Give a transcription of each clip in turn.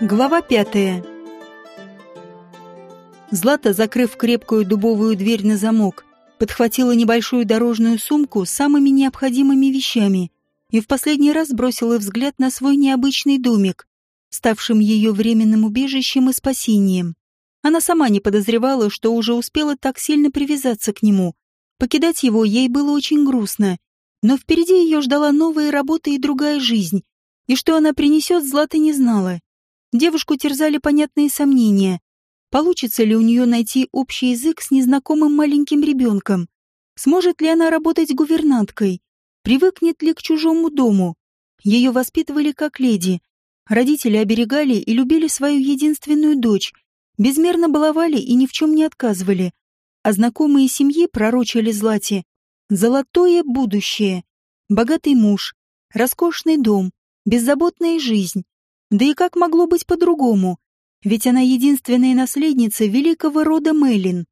Глава пятая. Злата, закрыв крепкую дубовую дверь на замок, подхватила небольшую дорожную сумку с самыми необходимыми вещами и в последний раз бросила взгляд на свой необычный домик, ставшим ее временным убежищем и спасением. Она сама не подозревала, что уже успела так сильно привязаться к нему. Покидать его ей было очень грустно, но впереди ее ждала новая работа и другая жизнь, и что она принесет, Злата не знала. Девушку терзали понятные сомнения. Получится ли у нее найти общий язык с незнакомым маленьким ребенком? Сможет ли она работать гувернанткой? Привыкнет ли к чужому дому? Ее воспитывали как леди. Родители оберегали и любили свою единственную дочь, безмерно баловали и ни в чем не отказывали. А знакомые семьи пророчили Злате золотое будущее, богатый муж, роскошный дом, беззаботная жизнь. Да и как могло быть по-другому? Ведь она единственная наследница великого рода Мелин.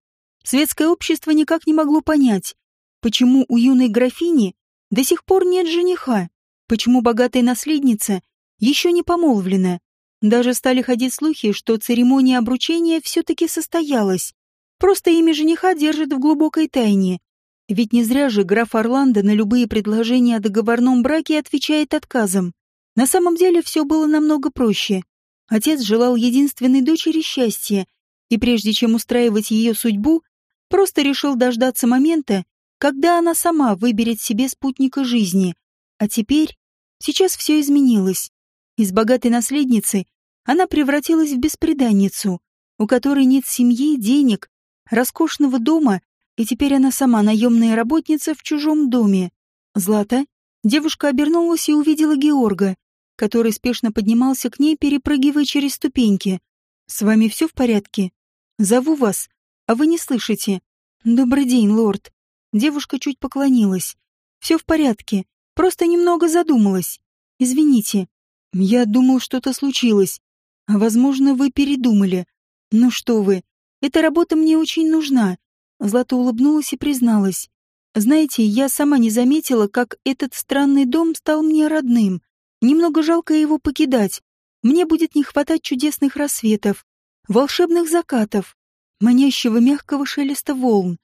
Светское общество никак не могло понять, почему у юной графини до сих пор нет жениха, почему богатая наследница еще не помолвлена. Даже стали ходить слухи, что церемония обручения все-таки состоялась. Просто имя жениха держит в глубокой тайне. Ведь не зря же граф Орландо на любые предложения о договорном браке отвечает отказом. На самом деле все было намного проще. Отец желал единственной дочери счастья, и прежде чем устраивать ее судьбу, просто решил дождаться момента, когда она сама выберет себе спутника жизни. А теперь, сейчас все изменилось. Из богатой наследницы она превратилась в бесприданницу, у которой нет семьи, денег, роскошного дома, и теперь она сама наемная работница в чужом доме. Злата, девушка обернулась и увидела Георга, который спешно поднимался к ней, перепрыгивая через ступеньки. «С вами все в порядке? Зову вас, а вы не слышите. Добрый день, лорд». Девушка чуть поклонилась. «Все в порядке, просто немного задумалась. Извините. Я думал, что-то случилось. А возможно, вы передумали. Ну что вы, эта работа мне очень нужна». Злата улыбнулась и призналась. «Знаете, я сама не заметила, как этот странный дом стал мне родным. Немного жалко его покидать. Мне будет не хватать чудесных рассветов, волшебных закатов, манящего мягкого шелеста волн.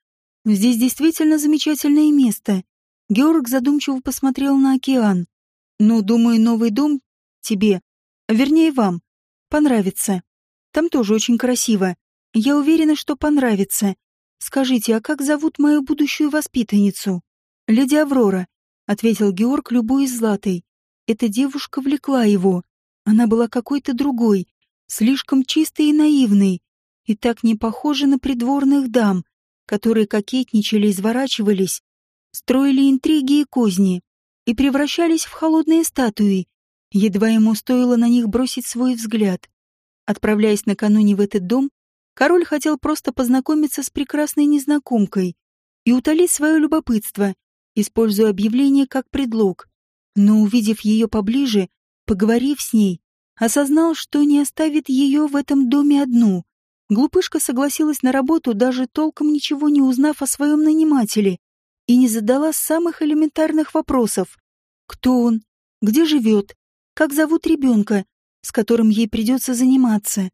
Здесь действительно замечательное место. Георг задумчиво посмотрел на океан. Но, думаю, новый дом тебе, вернее вам, понравится. Там тоже очень красиво. Я уверена, что понравится. Скажите, а как зовут мою будущую воспитанницу? Леди Аврора, ответил Георг, любуясь златой. Эта девушка влекла его. Она была какой-то другой, слишком чистой и наивной, и так не похожа на придворных дам, которые кокетничали, изворачивались, строили интриги и козни и превращались в холодные статуи. Едва ему стоило на них бросить свой взгляд. Отправляясь накануне в этот дом, король хотел просто познакомиться с прекрасной незнакомкой и утолить свое любопытство, используя объявление как предлог но, увидев ее поближе, поговорив с ней, осознал, что не оставит ее в этом доме одну. Глупышка согласилась на работу, даже толком ничего не узнав о своем нанимателе, и не задала самых элементарных вопросов. Кто он? Где живет? Как зовут ребенка, с которым ей придется заниматься?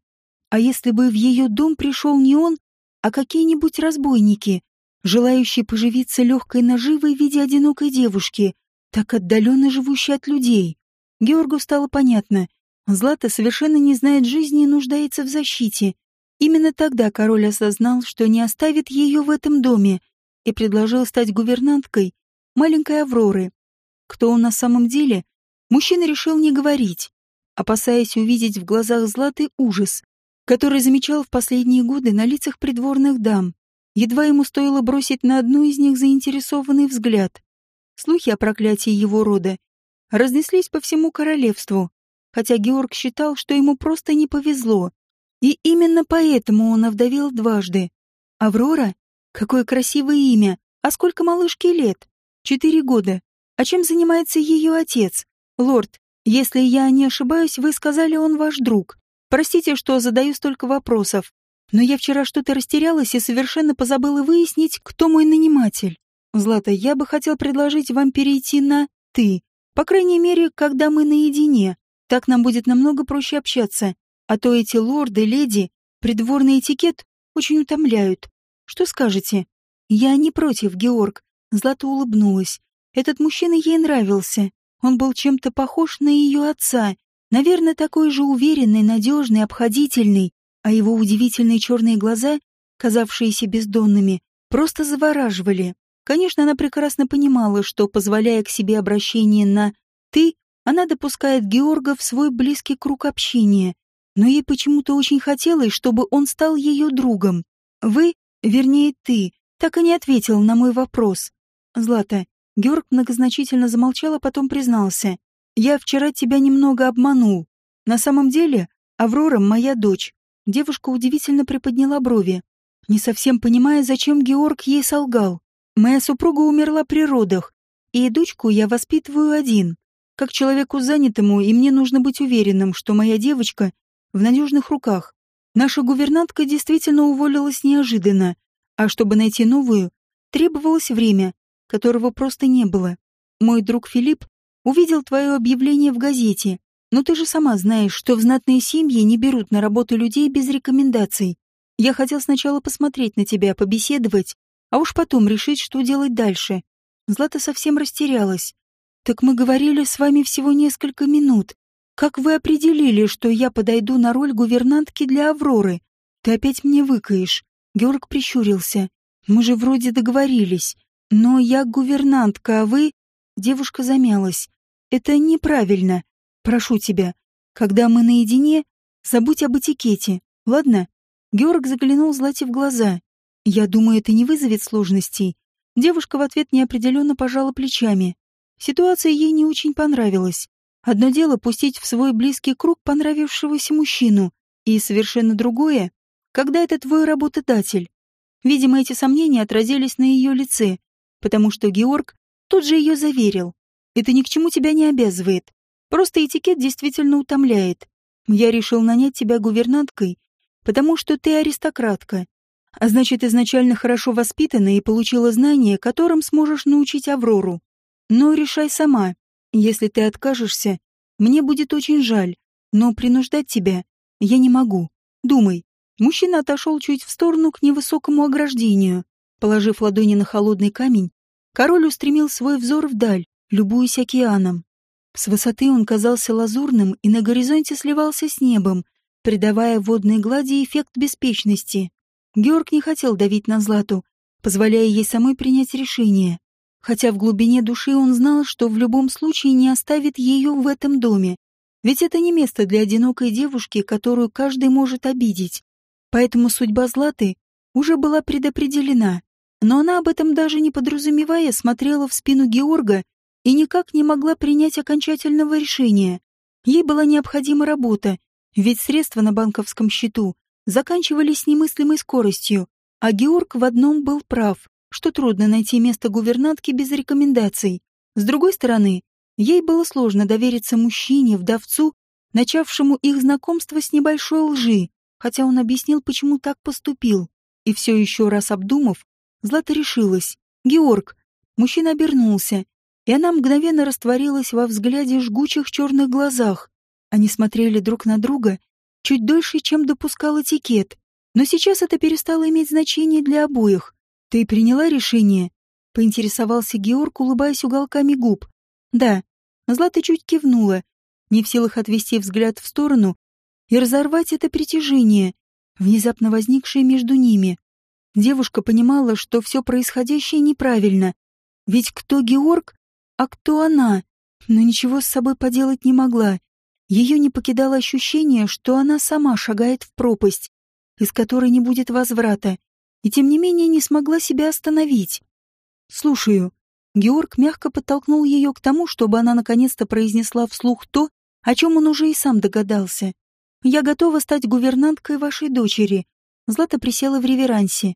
А если бы в ее дом пришел не он, а какие-нибудь разбойники, желающие поживиться легкой наживой в виде одинокой девушки — так отдаленно живущий от людей. Георгу стало понятно. Злата совершенно не знает жизни и нуждается в защите. Именно тогда король осознал, что не оставит ее в этом доме, и предложил стать гувернанткой маленькой Авроры. Кто он на самом деле, мужчина решил не говорить, опасаясь увидеть в глазах Златы ужас, который замечал в последние годы на лицах придворных дам. Едва ему стоило бросить на одну из них заинтересованный взгляд. Слухи о проклятии его рода разнеслись по всему королевству, хотя Георг считал, что ему просто не повезло. И именно поэтому он овдовел дважды. Аврора? Какое красивое имя! А сколько малышке лет? Четыре года. А чем занимается ее отец? Лорд, если я не ошибаюсь, вы сказали, он ваш друг. Простите, что задаю столько вопросов, но я вчера что-то растерялась и совершенно позабыла выяснить, кто мой наниматель. Злата, я бы хотел предложить вам перейти на «ты». По крайней мере, когда мы наедине. Так нам будет намного проще общаться. А то эти лорды, леди, придворный этикет очень утомляют. Что скажете? Я не против, Георг. Злата улыбнулась. Этот мужчина ей нравился. Он был чем-то похож на ее отца. Наверное, такой же уверенный, надежный, обходительный. А его удивительные черные глаза, казавшиеся бездонными, просто завораживали. Конечно, она прекрасно понимала, что, позволяя к себе обращение на «ты», она допускает Георга в свой близкий круг общения, но ей почему-то очень хотелось, чтобы он стал ее другом. Вы, вернее ты, так и не ответил на мой вопрос. Злата, Георг многозначительно замолчал, а потом признался. Я вчера тебя немного обманул. На самом деле, Аврора моя дочь. Девушка удивительно приподняла брови, не совсем понимая, зачем Георг ей солгал. Моя супруга умерла при родах, и дочку я воспитываю один. Как человеку занятому, и мне нужно быть уверенным, что моя девочка в надежных руках. Наша гувернантка действительно уволилась неожиданно, а чтобы найти новую, требовалось время, которого просто не было. Мой друг Филипп увидел твое объявление в газете, но ты же сама знаешь, что в знатные семьи не берут на работу людей без рекомендаций. Я хотел сначала посмотреть на тебя, побеседовать, а уж потом решить, что делать дальше. Злата совсем растерялась. Так мы говорили с вами всего несколько минут. Как вы определили, что я подойду на роль гувернантки для Авроры? Ты опять мне выкаешь. Георг прищурился. Мы же вроде договорились. Но я гувернантка, а вы... Девушка замялась. Это неправильно. Прошу тебя. Когда мы наедине, забудь об этикете, ладно? Георг заглянул Злате в глаза. Я думаю, это не вызовет сложностей. Девушка в ответ неопределенно пожала плечами. Ситуация ей не очень понравилась. Одно дело пустить в свой близкий круг понравившегося мужчину, и совершенно другое, когда это твой работодатель. Видимо, эти сомнения отразились на ее лице, потому что Георг тут же ее заверил. Это ни к чему тебя не обязывает. Просто этикет действительно утомляет. Я решил нанять тебя гувернанткой, потому что ты аристократка. А значит, изначально хорошо воспитана и получила знания, которым сможешь научить Аврору. Но решай сама, если ты откажешься, мне будет очень жаль, но принуждать тебя я не могу. Думай. Мужчина отошел чуть в сторону к невысокому ограждению. Положив ладони на холодный камень, король устремил свой взор вдаль, любуясь океаном. С высоты он казался лазурным и на горизонте сливался с небом, придавая водной глади эффект беспечности. Георг не хотел давить на Злату, позволяя ей самой принять решение хотя в глубине души он знал, что в любом случае не оставит ее в этом доме. Ведь это не место для одинокой девушки, которую каждый может обидеть. Поэтому судьба Златы уже была предопределена. Но она об этом даже не подразумевая смотрела в спину Георга и никак не могла принять окончательного решения. Ей была необходима работа, ведь средства на банковском счету заканчивались немыслимой скоростью, а Георг в одном был прав что трудно найти место гувернантки без рекомендаций. С другой стороны, ей было сложно довериться мужчине, вдовцу, начавшему их знакомство с небольшой лжи, хотя он объяснил, почему так поступил. И все еще раз обдумав, Злата решилась. «Георг!» Мужчина обернулся, и она мгновенно растворилась во взгляде жгучих черных глазах. Они смотрели друг на друга чуть дольше, чем допускал этикет. Но сейчас это перестало иметь значение для обоих. «Ты приняла решение?» — поинтересовался Георг, улыбаясь уголками губ. «Да». Злата чуть кивнула, не в силах отвести взгляд в сторону и разорвать это притяжение, внезапно возникшее между ними. Девушка понимала, что все происходящее неправильно. Ведь кто Георг, а кто она? Но ничего с собой поделать не могла. Ее не покидало ощущение, что она сама шагает в пропасть, из которой не будет возврата и тем не менее не смогла себя остановить. «Слушаю». Георг мягко подтолкнул ее к тому, чтобы она наконец-то произнесла вслух то, о чем он уже и сам догадался. «Я готова стать гувернанткой вашей дочери». Злата присела в реверансе.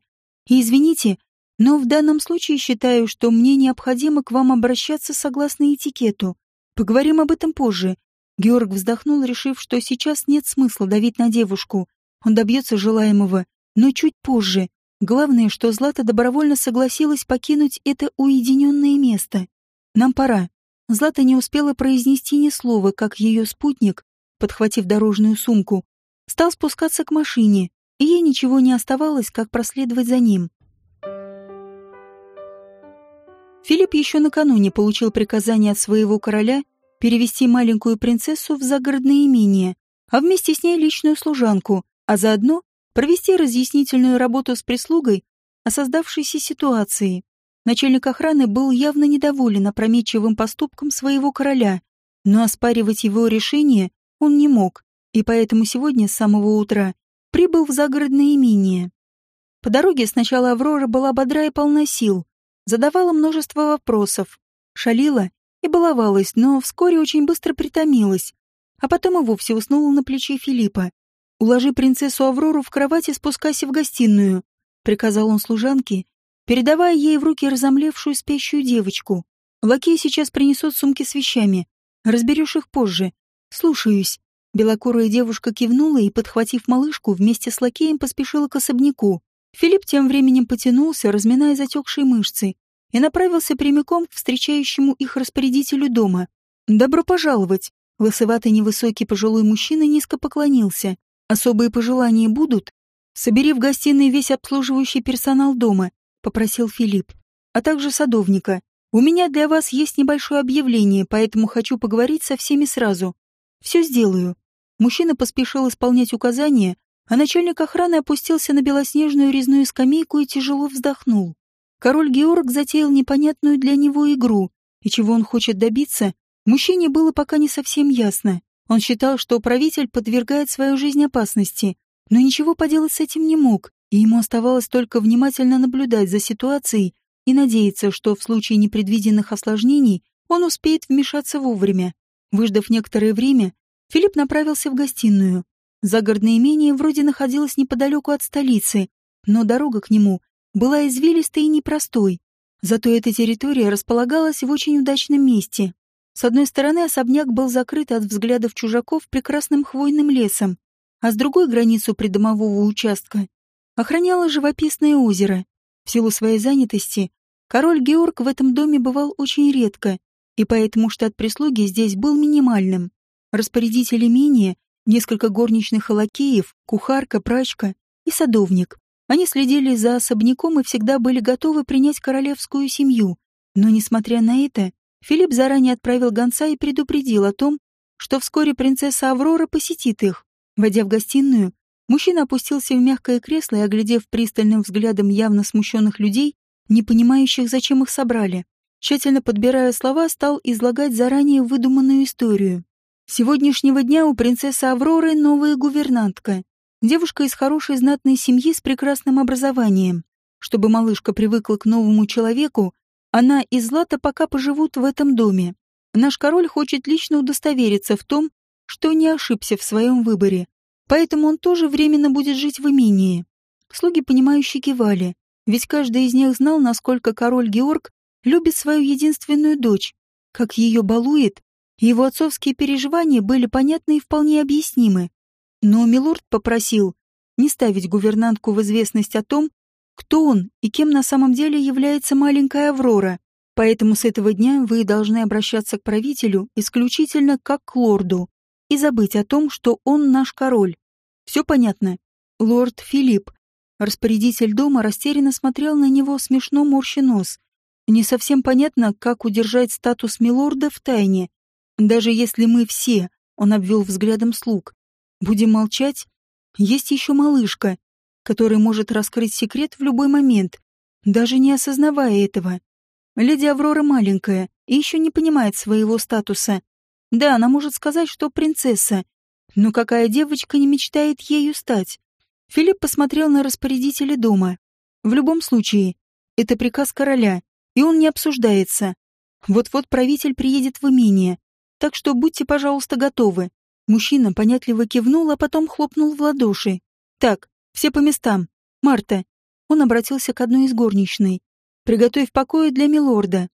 «И извините, но в данном случае считаю, что мне необходимо к вам обращаться согласно этикету. Поговорим об этом позже». Георг вздохнул, решив, что сейчас нет смысла давить на девушку. Он добьется желаемого, но чуть позже, Главное, что Злата добровольно согласилась покинуть это уединенное место. Нам пора. Злата не успела произнести ни слова, как ее спутник, подхватив дорожную сумку, стал спускаться к машине, и ей ничего не оставалось, как проследовать за ним. Филипп еще накануне получил приказание от своего короля перевести маленькую принцессу в загородное имение, а вместе с ней личную служанку, а заодно провести разъяснительную работу с прислугой о создавшейся ситуации. Начальник охраны был явно недоволен опрометчивым поступком своего короля, но оспаривать его решение он не мог, и поэтому сегодня с самого утра прибыл в загородное имение. По дороге сначала Аврора была бодра и полна сил, задавала множество вопросов, шалила и баловалась, но вскоре очень быстро притомилась, а потом и вовсе уснула на плече Филиппа. «Уложи принцессу Аврору в кровать и спускайся в гостиную», — приказал он служанке, передавая ей в руки разомлевшую спящую девочку. «Лакеи сейчас принесут сумки с вещами. Разберешь их позже. Слушаюсь». Белокурая девушка кивнула и, подхватив малышку, вместе с лакеем поспешила к особняку. Филипп тем временем потянулся, разминая затекшие мышцы, и направился прямиком к встречающему их распорядителю дома. «Добро пожаловать!» Лысоватый невысокий пожилой мужчина низко поклонился. «Особые пожелания будут?» «Собери в гостиной весь обслуживающий персонал дома», — попросил Филипп. «А также садовника. У меня для вас есть небольшое объявление, поэтому хочу поговорить со всеми сразу. Все сделаю». Мужчина поспешил исполнять указания, а начальник охраны опустился на белоснежную резную скамейку и тяжело вздохнул. Король Георг затеял непонятную для него игру, и чего он хочет добиться, мужчине было пока не совсем ясно. Он считал, что правитель подвергает свою жизнь опасности, но ничего поделать с этим не мог, и ему оставалось только внимательно наблюдать за ситуацией и надеяться, что в случае непредвиденных осложнений он успеет вмешаться вовремя. Выждав некоторое время, Филипп направился в гостиную. Загородное имение вроде находилось неподалеку от столицы, но дорога к нему была извилистой и непростой. Зато эта территория располагалась в очень удачном месте. С одной стороны особняк был закрыт от взглядов чужаков прекрасным хвойным лесом, а с другой границу придомового участка охраняло живописное озеро. В силу своей занятости король Георг в этом доме бывал очень редко, и поэтому штат прислуги здесь был минимальным. Распорядитель имения, несколько горничных и лакеев, кухарка, прачка и садовник. Они следили за особняком и всегда были готовы принять королевскую семью. Но, несмотря на это, Филипп заранее отправил гонца и предупредил о том, что вскоре принцесса Аврора посетит их. Войдя в гостиную, мужчина опустился в мягкое кресло и, оглядев пристальным взглядом явно смущенных людей, не понимающих, зачем их собрали, тщательно подбирая слова, стал излагать заранее выдуманную историю. Сегодняшнего дня у принцессы Авроры новая гувернантка. Девушка из хорошей знатной семьи с прекрасным образованием. Чтобы малышка привыкла к новому человеку, она и Злата пока поживут в этом доме. Наш король хочет лично удостовериться в том, что не ошибся в своем выборе, поэтому он тоже временно будет жить в имении. Слуги, понимающие, кивали, ведь каждый из них знал, насколько король Георг любит свою единственную дочь, как ее балует, его отцовские переживания были понятны и вполне объяснимы. Но Милорд попросил не ставить гувернантку в известность о том, кто он и кем на самом деле является маленькая Аврора, поэтому с этого дня вы должны обращаться к правителю исключительно как к лорду и забыть о том, что он наш король. Все понятно? Лорд Филипп. Распорядитель дома растерянно смотрел на него смешно морща нос. Не совсем понятно, как удержать статус милорда в тайне. Даже если мы все, он обвел взглядом слуг, будем молчать, есть еще малышка, которая может раскрыть секрет в любой момент, даже не осознавая этого. Леди Аврора маленькая и еще не понимает своего статуса, да, она может сказать, что принцесса, но какая девочка не мечтает ею стать? Филипп посмотрел на распорядителя дома. В любом случае, это приказ короля, и он не обсуждается. Вот-вот правитель приедет в имение, так что будьте, пожалуйста, готовы. Мужчина понятливо кивнул, а потом хлопнул в ладоши. Так, все по местам. Марта. Он обратился к одной из горничной. Приготовь покои для милорда.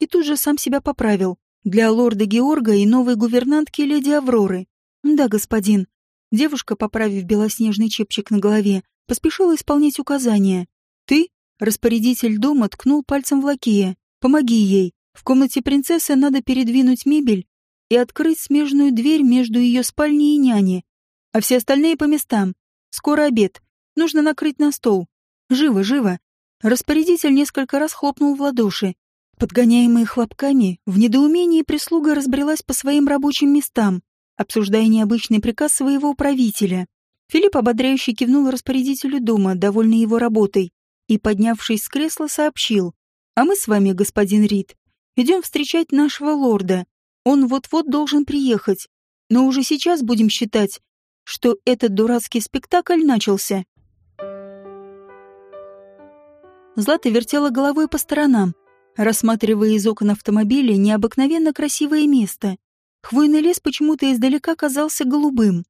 И тут же сам себя поправил. Для лорда Георга и новой гувернантки леди Авроры. Да, господин. Девушка, поправив белоснежный чепчик на голове, поспешила исполнять указания. Ты, распорядитель дома, ткнул пальцем в лакея. Помоги ей. В комнате принцессы надо передвинуть мебель и открыть смежную дверь между ее спальней и няней. а все остальные по местам. Скоро обед. Нужно накрыть на стол. Живо, живо. Распорядитель несколько раз хлопнул в ладоши. Подгоняемые хлопками, в недоумении прислуга разбрелась по своим рабочим местам, обсуждая необычный приказ своего управителя. Филипп ободряюще кивнул распорядителю дома, довольный его работой, и, поднявшись с кресла, сообщил. «А мы с вами, господин Рид, идем встречать нашего лорда. Он вот-вот должен приехать. Но уже сейчас будем считать, что этот дурацкий спектакль начался». Злата вертела головой по сторонам, рассматривая из окон автомобиля необыкновенно красивое место. Хвойный лес почему-то издалека казался голубым.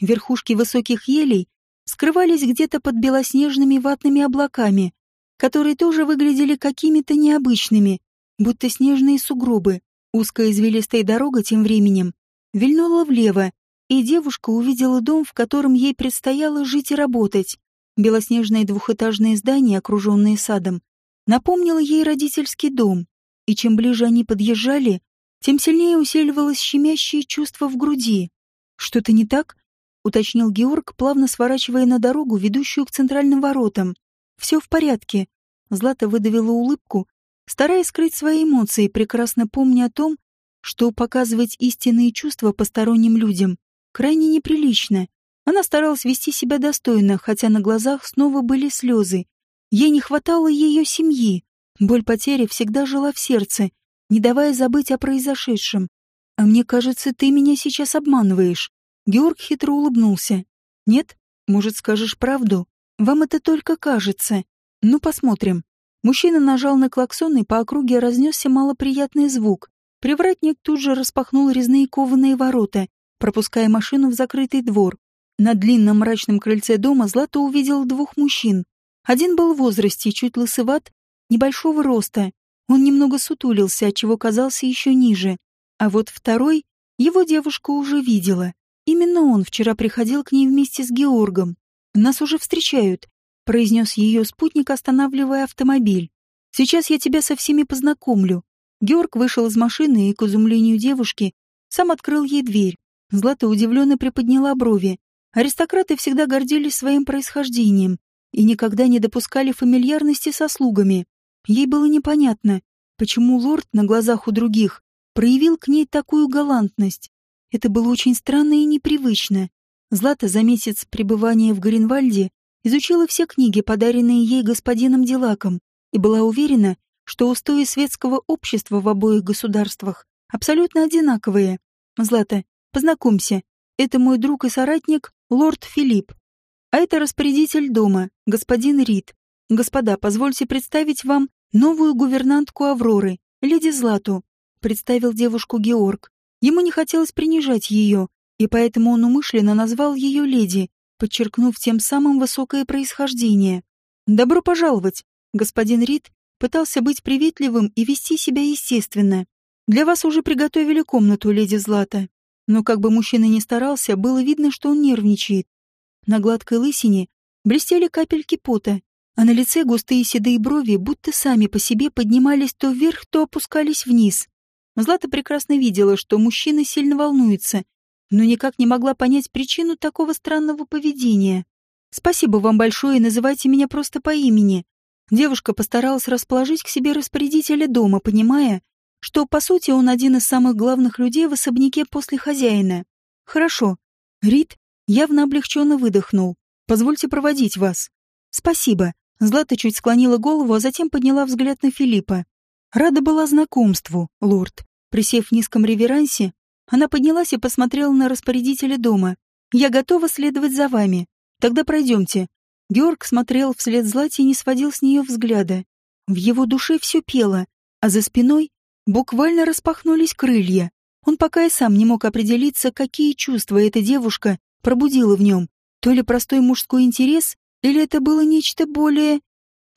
Верхушки высоких елей скрывались где-то под белоснежными ватными облаками, которые тоже выглядели какими-то необычными, будто снежные сугробы. Узкая извилистая дорога тем временем вильнула влево, и девушка увидела дом, в котором ей предстояло жить и работать. Белоснежное двухэтажное здание, окруженное садом, напомнило ей родительский дом, и чем ближе они подъезжали, тем сильнее усиливалось щемящее чувство в груди. «Что-то не так?» — уточнил Георг, плавно сворачивая на дорогу, ведущую к центральным воротам. «Все в порядке». Злата выдавила улыбку, стараясь скрыть свои эмоции, прекрасно помня о том, что показывать истинные чувства посторонним людям крайне неприлично. Она старалась вести себя достойно, хотя на глазах снова были слезы. Ей не хватало ее семьи. Боль потери всегда жила в сердце, не давая забыть о произошедшем. «А мне кажется, ты меня сейчас обманываешь». Георг хитро улыбнулся. «Нет? Может, скажешь правду? Вам это только кажется. Ну, посмотрим». Мужчина нажал на клаксон, и по округе разнесся малоприятный звук. Привратник тут же распахнул резные кованые ворота, пропуская машину в закрытый двор. На длинном мрачном крыльце дома Злата увидел двух мужчин. Один был в возрасте, чуть лысоват, небольшого роста, он немного сутулился, отчего казался еще ниже. А вот второй, его девушка уже видела. Именно он вчера приходил к ней вместе с Георгом. «Нас уже встречают», — произнес ее спутник, останавливая автомобиль. «Сейчас я тебя со всеми познакомлю». Георг вышел из машины и, к изумлению девушки, сам открыл ей дверь. Злата удивленно приподняла брови. Аристократы всегда гордились своим происхождением и никогда не допускали фамильярности со слугами. Ей было непонятно, почему лорд на глазах у других проявил к ней такую галантность. Это было очень странно и непривычно. Злата за месяц пребывания в Гринвальде изучила все книги, подаренные ей господином Дилаком, и была уверена, что устои светского общества в обоих государствах абсолютно одинаковые. Злата, познакомься, это мой друг и соратник, лорд Филипп. А это распорядитель дома, господин Рид. Господа, позвольте представить вам новую гувернантку Авроры, леди Злату, представил девушку Георг. Ему не хотелось принижать ее, и поэтому он умышленно назвал ее леди, подчеркнув тем самым высокое происхождение. «Добро пожаловать!» Господин Рид пытался быть приветливым и вести себя естественно. «Для вас уже приготовили комнату, леди Злата». Но как бы мужчина ни старался, было видно, что он нервничает. На гладкой лысине блестели капельки пота, а на лице густые седые брови будто сами по себе поднимались то вверх, то опускались вниз. Злата прекрасно видела, что мужчина сильно волнуется, но никак не могла понять причину такого странного поведения. «Спасибо вам большое, называйте меня просто по имени». Девушка постаралась расположить к себе распорядителя дома, понимая, что, по сути, он один из самых главных людей в особняке после хозяина. «Хорошо». Рид явно облегченно выдохнул. «Позвольте проводить вас». «Спасибо». Злата чуть склонила голову, а затем подняла взгляд на Филиппа. Рада была знакомству, лорд. Присев в низком реверансе, она поднялась и посмотрела на распорядителя дома. «Я готова следовать за вами. Тогда пройдемте». Георг смотрел вслед Злате и не сводил с нее взгляда. В его душе все пело, а за спиной буквально распахнулись крылья. Он пока и сам не мог определиться, какие чувства эта девушка пробудила в нем. То ли простой мужской интерес, или это было нечто более...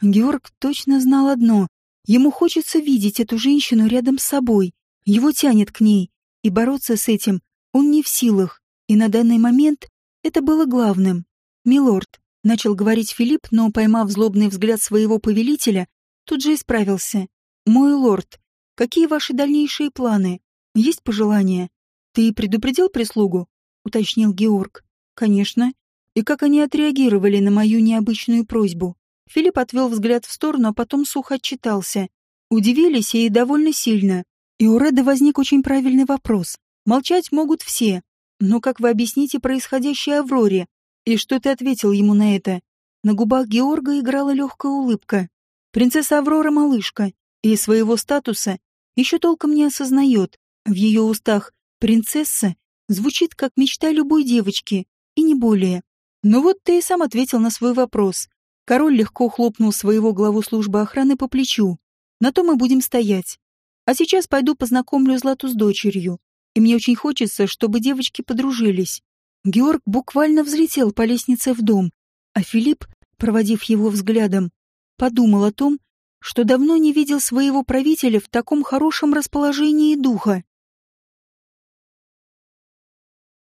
Георг точно знал одно. Ему хочется видеть эту женщину рядом с собой. Его тянет к ней. И бороться с этим он не в силах. И на данный момент это было главным. «Милорд», — начал говорить Филипп, но, поймав злобный взгляд своего повелителя, тут же исправился. «Мой лорд, какие ваши дальнейшие планы? Есть пожелания?» «Ты предупредил прислугу?» — уточнил Георг. конечно. И как они отреагировали на мою необычную просьбу? Филипп отвел взгляд в сторону, а потом сухо отчитался. Удивились и довольно сильно. И у Реда возник очень правильный вопрос. Молчать могут все. Но как вы объясните происходящее Авроре? И что ты ответил ему на это? На губах Георга играла легкая улыбка. Принцесса Аврора малышка, и своего статуса еще толком не осознает. В ее устах «принцесса» звучит как мечта любой девочки, и не более. Но вот ты и сам ответил на свой вопрос. Король легко хлопнул своего главу службы охраны по плечу. На то мы будем стоять. А сейчас пойду познакомлю Злату с дочерью. И мне очень хочется, чтобы девочки подружились. Георг буквально взлетел по лестнице в дом, а Филипп, проводив его взглядом, подумал о том, что давно не видел своего правителя в таком хорошем расположении духа.